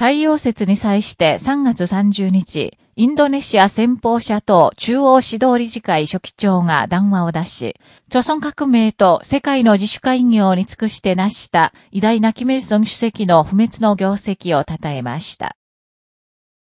太陽節に際して3月30日、インドネシア先方者党中央指導理事会書記長が談話を出し、著存革命と世界の自主会業に尽くして成した偉大なキメ・イルソン主席の不滅の業績を称えました。